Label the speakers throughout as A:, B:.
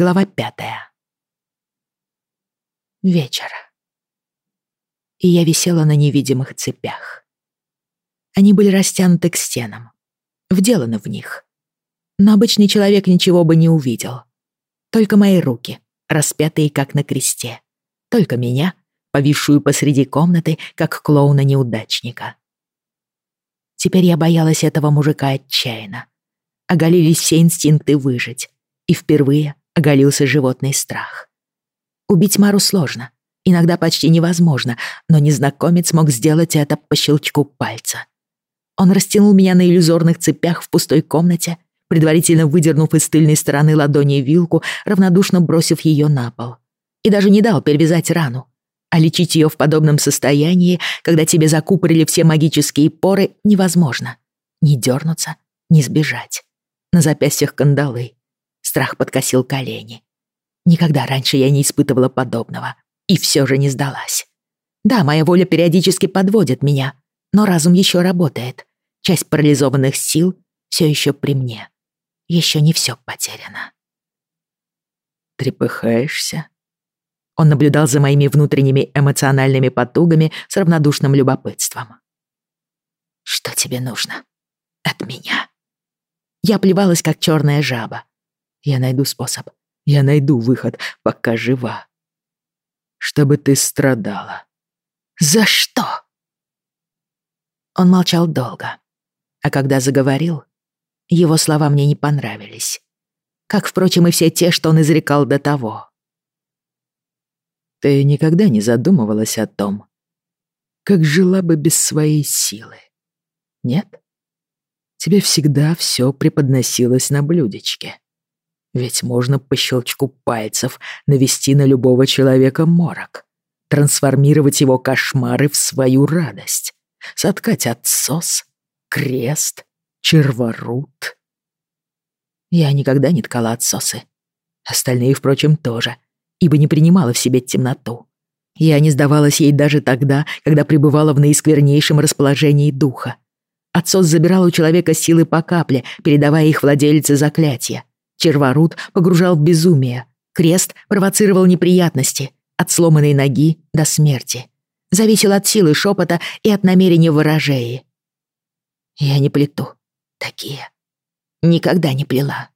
A: Глава пятая. Вечер. И я висела на невидимых цепях. Они были растянуты к стенам, вделаны в них. Но обычный человек ничего бы не увидел. Только мои руки, распятые как на кресте. Только меня, повисшую посреди комнаты, как клоуна-неудачника. Теперь я боялась этого мужика отчаянно. Оголились все инстинкты выжить. И впервые оголился животный страх. Убить Мару сложно, иногда почти невозможно, но незнакомец мог сделать это по щелчку пальца. Он растянул меня на иллюзорных цепях в пустой комнате, предварительно выдернув из тыльной стороны ладони вилку, равнодушно бросив ее на пол. И даже не дал перевязать рану. А лечить ее в подобном состоянии, когда тебе закупорили все магические поры, невозможно. Не дернуться, не сбежать. На запястьях кандалы, Страх подкосил колени. Никогда раньше я не испытывала подобного. И все же не сдалась. Да, моя воля периодически подводит меня, но разум еще работает. Часть парализованных сил все еще при мне. Еще не все потеряно.
B: Трепыхаешься? Он наблюдал за моими внутренними эмоциональными потугами с равнодушным любопытством.
A: Что тебе нужно от меня? Я плевалась, как черная жаба. Я найду способ. Я найду выход, пока жива.
B: Чтобы ты страдала.
A: За что? Он молчал долго. А когда заговорил, его слова мне не понравились. Как, впрочем, и все те, что он изрекал до того.
B: Ты никогда не задумывалась о том, как жила бы без своей силы? Нет? Тебе всегда все преподносилось на блюдечке. Ведь можно по щелчку пальцев навести на любого человека морок, трансформировать его кошмары в свою радость, соткать отсос, крест, черворут.
A: Я никогда не ткала отсосы. Остальные, впрочем, тоже, ибо не принимала в себе темноту. Я не сдавалась ей даже тогда, когда пребывала в наисквернейшем расположении духа. Отсос забирал у человека силы по капле, передавая их владельце заклятия. Черворут погружал в безумие. Крест провоцировал неприятности, от сломанной ноги до смерти. Зависел от силы шепота и от намерения ворожеи. Я не плету. Такие. Никогда не плела.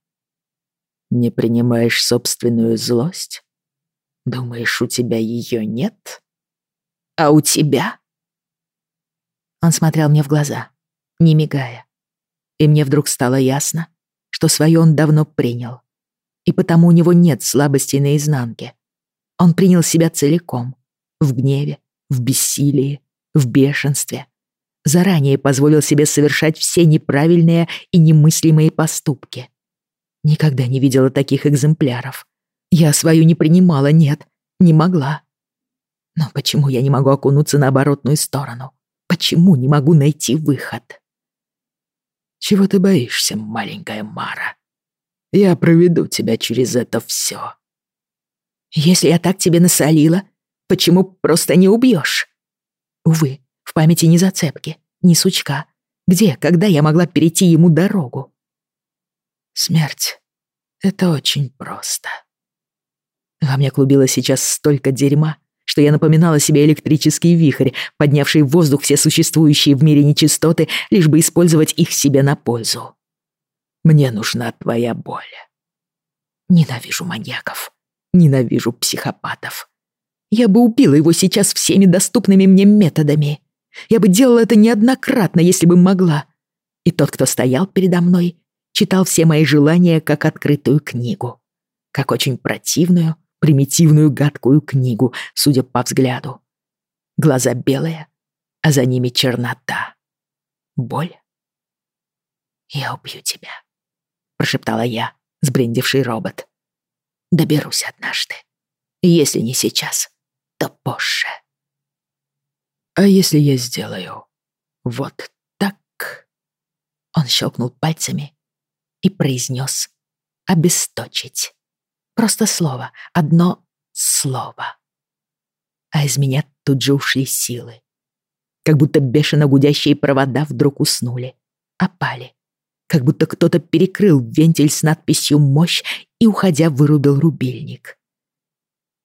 B: Не принимаешь собственную злость? Думаешь, у тебя ее нет?
A: А у тебя? Он смотрел мне в глаза, не мигая. И мне вдруг стало ясно, что свое он давно принял. И потому у него нет слабостей на изнанке. Он принял себя целиком. В гневе, в бессилии, в бешенстве. Заранее позволил себе совершать все неправильные и немыслимые поступки. Никогда не видела таких экземпляров. Я свою не принимала, нет, не могла. Но почему я не могу окунуться на оборотную сторону? Почему не могу найти выход?
B: Чего ты боишься, маленькая Мара? Я проведу тебя через это все.
A: Если я так тебе насолила, почему просто не убьешь? Увы, в памяти ни зацепки, ни сучка. Где, когда я могла перейти ему дорогу?
B: Смерть — это очень просто.
A: Во мне клубилось сейчас столько дерьма, что я напоминала себе электрический вихрь, поднявший в воздух все существующие в мире нечистоты, лишь бы использовать их себе на пользу.
B: Мне нужна твоя боль.
A: Ненавижу маньяков. Ненавижу психопатов. Я бы убила его сейчас всеми доступными мне методами. Я бы делала это неоднократно, если бы могла. И тот, кто стоял передо мной, читал все мои желания как открытую книгу. Как очень противную, примитивную гадкую книгу, судя по взгляду. Глаза белые, а за ними чернота. Боль. «Я убью тебя», — прошептала я, сбрендивший робот. «Доберусь однажды. Если не сейчас, то позже».
B: «А если я сделаю вот так?»
A: Он щелкнул пальцами и произнес «обесточить». Просто слово, одно слово. А из меня тут же ушли силы. Как будто бешено гудящие провода вдруг уснули, опали. Как будто кто-то перекрыл вентиль с надписью «Мощь» и, уходя, вырубил рубильник.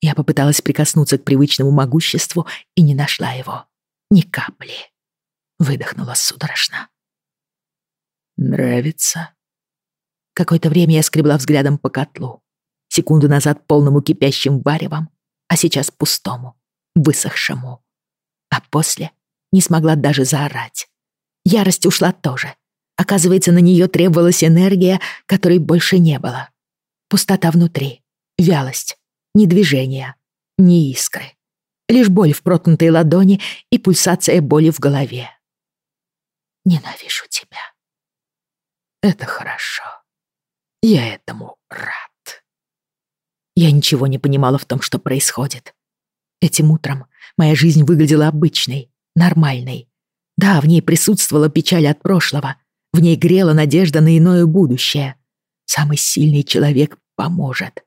A: Я попыталась прикоснуться к привычному могуществу и не нашла его. Ни капли. Выдохнула судорожно.
B: «Нравится?»
A: Какое-то время я скребла взглядом по котлу. Секунду назад полному кипящим варевом, а сейчас пустому, высохшему. А после не смогла даже заорать. Ярость ушла тоже. Оказывается, на нее требовалась энергия, которой больше не было. Пустота внутри, вялость, ни движения, ни искры. Лишь боль в проткнутой ладони и пульсация боли в голове. Ненавижу тебя.
B: Это хорошо. Я этому рад.
A: Я ничего не понимала в том, что происходит. Этим утром моя жизнь выглядела обычной, нормальной. Да, в ней присутствовала печаль от прошлого, в ней грела надежда на иное будущее. Самый сильный человек поможет.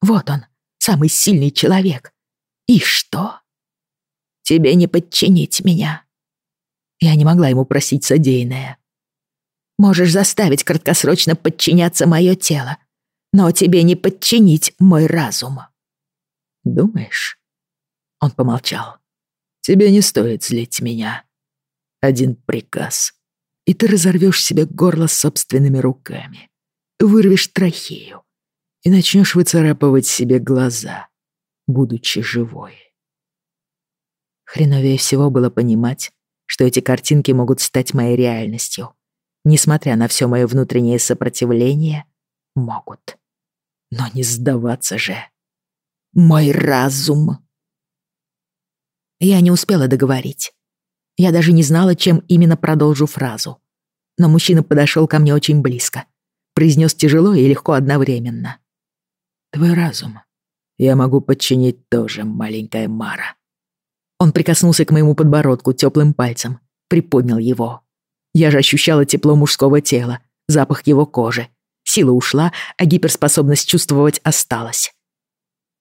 A: Вот он, самый сильный человек. И что? Тебе не подчинить меня. Я не могла ему просить содеянное. Можешь заставить краткосрочно подчиняться мое тело, но тебе не подчинить мой разум.
B: Думаешь? Он помолчал. Тебе не стоит злить меня. Один приказ, и ты разорвешь себе горло собственными руками, вырвешь трахею и начнешь выцарапывать себе глаза, будучи живой.
A: Хреновее всего было понимать, что эти картинки могут стать моей реальностью. Несмотря на все мое внутреннее сопротивление, могут. Но не сдаваться же. Мой разум. Я не успела договорить. Я даже не знала, чем именно продолжу фразу. Но мужчина подошел ко мне очень близко. Произнес тяжело и легко одновременно.
B: «Твой разум. Я могу подчинить тоже, маленькая Мара».
A: Он прикоснулся к моему подбородку теплым пальцем, приподнял его. Я же ощущала тепло мужского тела, запах его кожи. Сила ушла, а гиперспособность чувствовать осталась.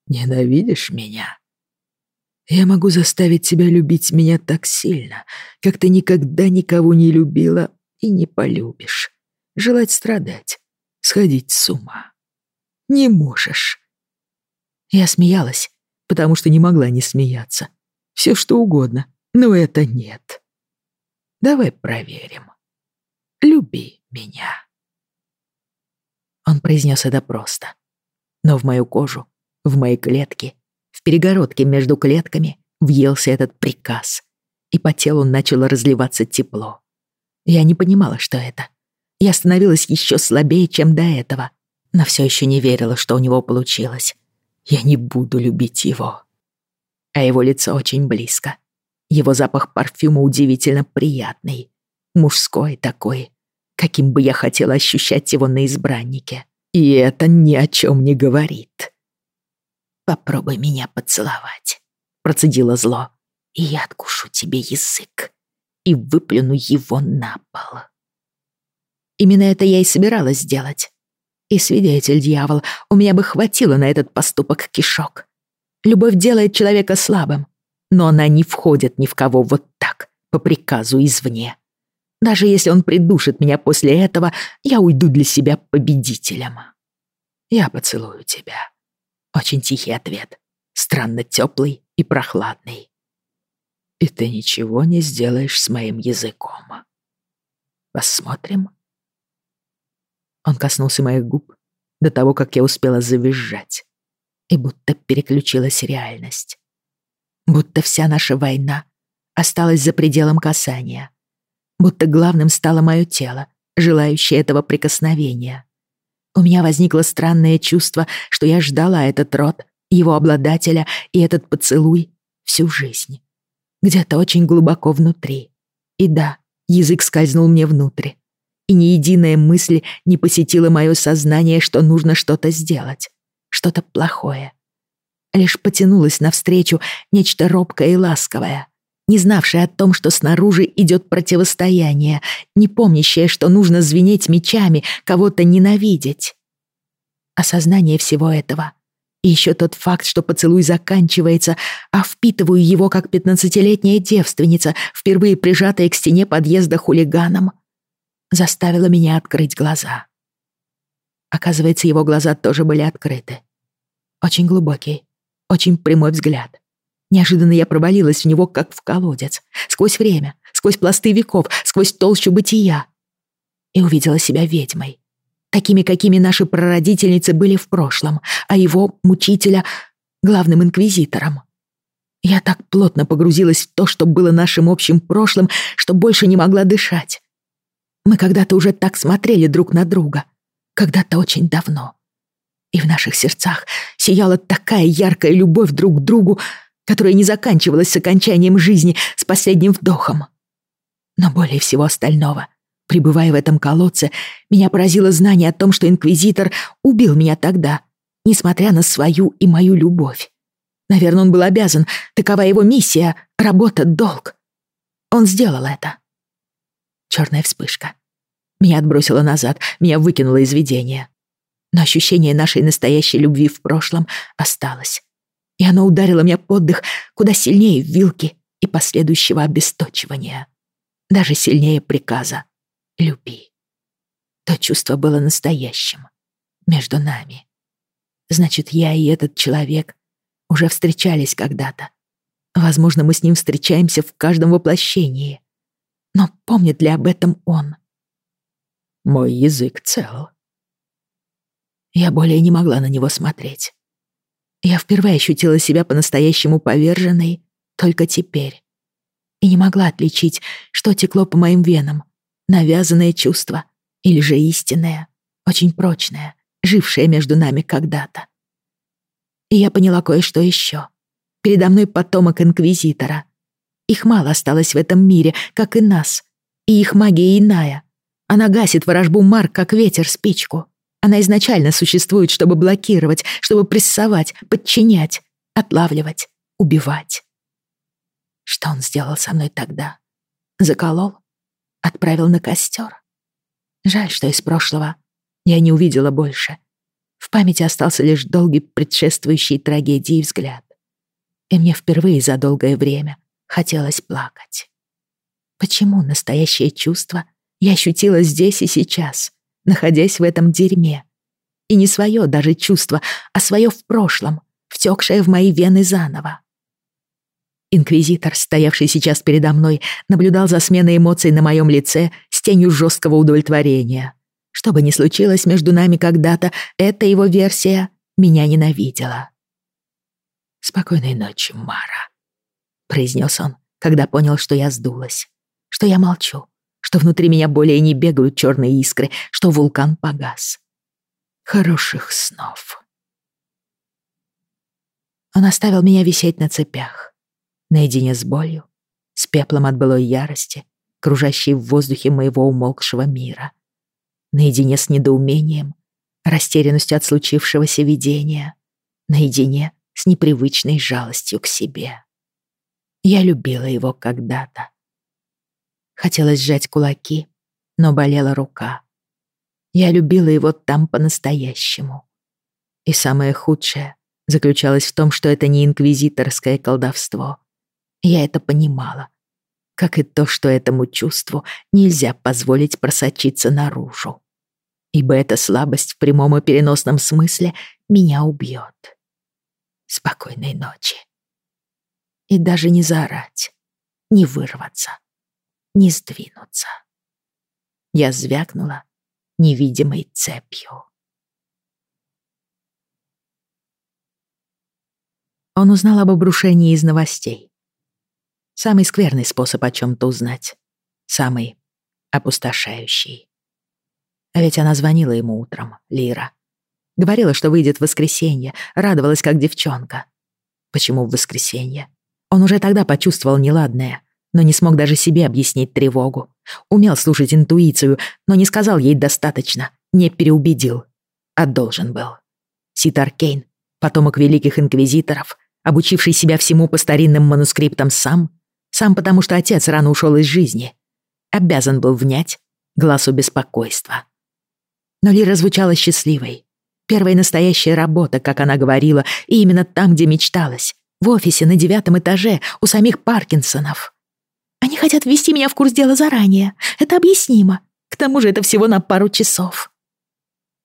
B: «Ненавидишь меня?» Я могу заставить тебя любить меня так сильно, как ты никогда никого не любила и не полюбишь. Желать страдать, сходить с ума. Не можешь.
A: Я смеялась, потому что не могла не смеяться. Все что угодно, но это нет.
B: Давай проверим. Люби меня.
A: Он произнес это просто. Но в мою кожу, в мои клетки в перегородке между клетками въелся этот приказ, и по телу начало разливаться тепло. Я не понимала, что это. Я становилась еще слабее, чем до этого, но все еще не верила, что у него получилось. Я не буду любить его. А его лицо очень близко. Его запах парфюма удивительно приятный. Мужской такой, каким бы я хотела ощущать его на избраннике. И это ни о чем не говорит. «Попробуй меня поцеловать», — процедила зло, «и я откушу тебе язык и выплюну его на пол». Именно это я и собиралась сделать. И свидетель, дьявол, у меня бы хватило на этот поступок кишок. Любовь делает человека слабым, но она не входит ни в кого вот так, по приказу извне. Даже если он придушит меня после этого, я уйду для себя победителем. Я поцелую тебя. Очень тихий ответ, странно теплый и прохладный.
B: И ты ничего не сделаешь с моим языком. Посмотрим.
A: Он коснулся моих губ до того, как я успела завизжать. И будто переключилась реальность. Будто вся наша война осталась за пределом касания. Будто главным стало мое тело, желающее этого прикосновения. У меня возникло странное чувство, что я ждала этот род, его обладателя и этот поцелуй всю жизнь. Где-то очень глубоко внутри. И да, язык скользнул мне внутрь. И ни единая мысль не посетила мое сознание, что нужно что-то сделать. Что-то плохое. Лишь потянулось навстречу нечто робкое и ласковое, не знавшее о том, что снаружи идет противостояние, не помнящее, что нужно звенеть мечами, кого-то ненавидеть. Осознание всего этого. И еще тот факт, что поцелуй заканчивается, а впитываю его как пятнадцатилетняя девственница, впервые прижатая к стене подъезда хулиганом, заставило меня открыть глаза. Оказывается, его глаза тоже были открыты. Очень глубокий, очень прямой взгляд. Неожиданно я провалилась в него, как в колодец, сквозь время, сквозь пласты веков, сквозь толщу бытия. И увидела себя ведьмой. Такими, какими наши прародительницы были в прошлом, а его, мучителя, главным инквизитором. Я так плотно погрузилась в то, что было нашим общим прошлым, что больше не могла дышать. Мы когда-то уже так смотрели друг на друга. Когда-то очень давно. И в наших сердцах сияла такая яркая любовь друг к другу, которая не заканчивалась с окончанием жизни, с последним вдохом. Но более всего остального, пребывая в этом колодце, меня поразило знание о том, что Инквизитор убил меня тогда, несмотря на свою и мою любовь. Наверное, он был обязан, такова его миссия, работа, долг. Он сделал это. Черная вспышка. Меня отбросило назад, меня выкинуло из видения. Но ощущение нашей настоящей любви в прошлом осталось и оно ударило меня под дых куда сильнее вилки и последующего обесточивания. Даже сильнее приказа «люби». То чувство было настоящим, между нами. Значит, я и этот человек уже встречались когда-то. Возможно, мы с ним встречаемся в каждом воплощении. Но помнит ли об этом он?
B: Мой язык цел.
A: Я более не могла на него смотреть. Я впервые ощутила себя по-настоящему поверженной только теперь. И не могла отличить, что текло по моим венам. Навязанное чувство или же истинное, очень прочное, жившее между нами когда-то. И я поняла кое-что еще. Передо мной потомок Инквизитора. Их мало осталось в этом мире, как и нас. И их магия иная. Она гасит ворожбу Марк, как ветер спичку. Она изначально существует, чтобы блокировать, чтобы прессовать, подчинять, отлавливать, убивать. Что он сделал со мной тогда? Заколол? Отправил на костер? Жаль, что из прошлого я не увидела больше. В памяти остался лишь долгий предшествующий трагедии взгляд. И мне впервые за долгое время хотелось плакать. Почему настоящее чувство я ощутила здесь и сейчас — находясь в этом дерьме. И не свое даже чувство, а свое в прошлом, втекшее в мои вены заново. Инквизитор, стоявший сейчас передо мной, наблюдал за сменой эмоций на моем лице с тенью жесткого удовлетворения. Что бы ни случилось между нами когда-то, эта его версия меня ненавидела.
B: «Спокойной ночи, Мара», — произнес он, когда понял, что я сдулась, что я молчу, что внутри меня более не бегают черные искры, что вулкан погас. Хороших снов. Он оставил меня висеть на цепях, наедине с болью, с пеплом от былой ярости, кружащей в воздухе моего умолкшего мира, наедине с недоумением, растерянностью от случившегося видения, наедине с непривычной жалостью к себе. Я любила его когда-то, Хотелось сжать кулаки, но болела рука. Я любила его там по-настоящему. И самое худшее заключалось в том, что это не инквизиторское колдовство. Я это понимала, как и то, что этому чувству нельзя позволить просочиться наружу. Ибо эта слабость в прямом и переносном смысле меня убьет. Спокойной ночи. И даже не заорать, не вырваться не сдвинуться. Я звякнула невидимой цепью. Он узнал об обрушении из новостей. Самый скверный способ о чем-то узнать. Самый опустошающий. А ведь она звонила ему утром, Лира. Говорила, что выйдет в воскресенье, радовалась как девчонка. Почему в воскресенье? Он уже тогда почувствовал неладное — но не смог даже себе объяснить тревогу. Умел слушать интуицию, но не сказал ей достаточно, не переубедил. А должен был. Ситар Кейн, потомок великих инквизиторов, обучивший себя всему по старинным манускриптам сам, сам потому что отец рано ушел из жизни, обязан был внять глазу беспокойства. Но Лира звучала счастливой. Первая настоящая работа, как она говорила, и именно там, где мечталась, в офисе на девятом этаже у самих Паркинсонов. Они хотят ввести меня в курс дела заранее. Это объяснимо. К тому же это всего на пару часов.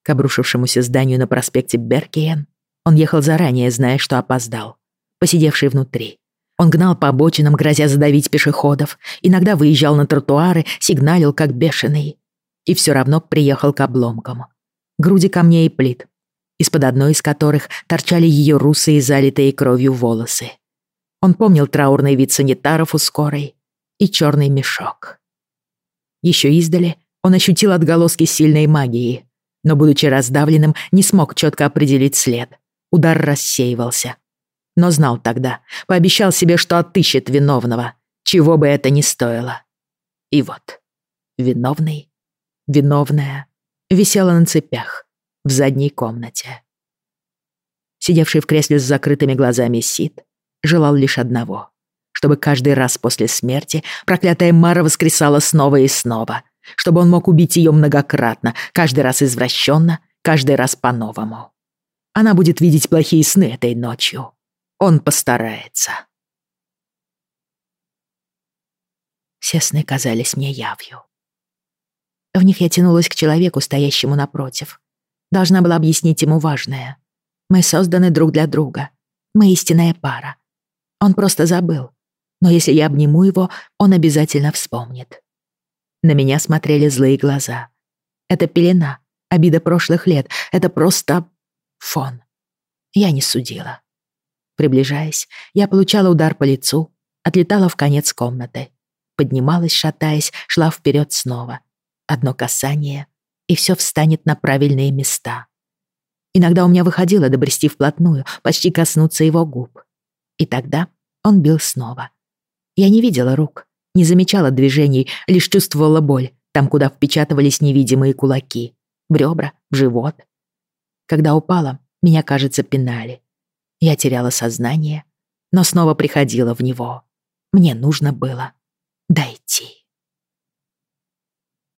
A: К обрушившемуся зданию на проспекте Беркиен он ехал заранее, зная, что опоздал. Посидевший внутри. Он гнал по обочинам, грозя задавить пешеходов, иногда выезжал на тротуары, сигналил как бешеный. И все равно приехал к обломкам. Груди камней и плит, из-под одной из которых торчали ее русые, залитые кровью волосы. Он помнил траурный вид санитаров у скорой и черный мешок. Еще издали он ощутил отголоски сильной магии, но, будучи раздавленным, не смог четко определить след. Удар рассеивался. Но знал тогда, пообещал себе, что отыщет виновного, чего бы это ни стоило. И вот, виновный, виновная, висела на цепях в задней комнате. Сидевший в кресле с закрытыми глазами Сид желал лишь одного — чтобы каждый раз после смерти проклятая Мара воскресала снова и снова, чтобы он мог убить ее многократно, каждый раз извращенно, каждый раз по-новому. Она будет видеть плохие сны этой ночью. Он постарается. Все сны казались мне явью. В них я тянулась к человеку, стоящему напротив. Должна была объяснить ему важное. Мы созданы друг для друга. Мы истинная пара. Он просто забыл, но если я обниму его, он обязательно вспомнит. На меня смотрели злые глаза. Это пелена, обида прошлых лет, это просто фон. Я не судила. Приближаясь, я получала удар по лицу, отлетала в конец комнаты. Поднималась, шатаясь, шла вперед снова. Одно касание, и все встанет на правильные места. Иногда у меня выходило добрести вплотную, почти коснуться его губ. И тогда он бил снова. Я не видела рук, не замечала движений, лишь чувствовала боль, там, куда впечатывались невидимые кулаки. В ребра, в живот. Когда упала, меня, кажется, пинали. Я теряла сознание, но снова приходила в него. Мне нужно было дойти.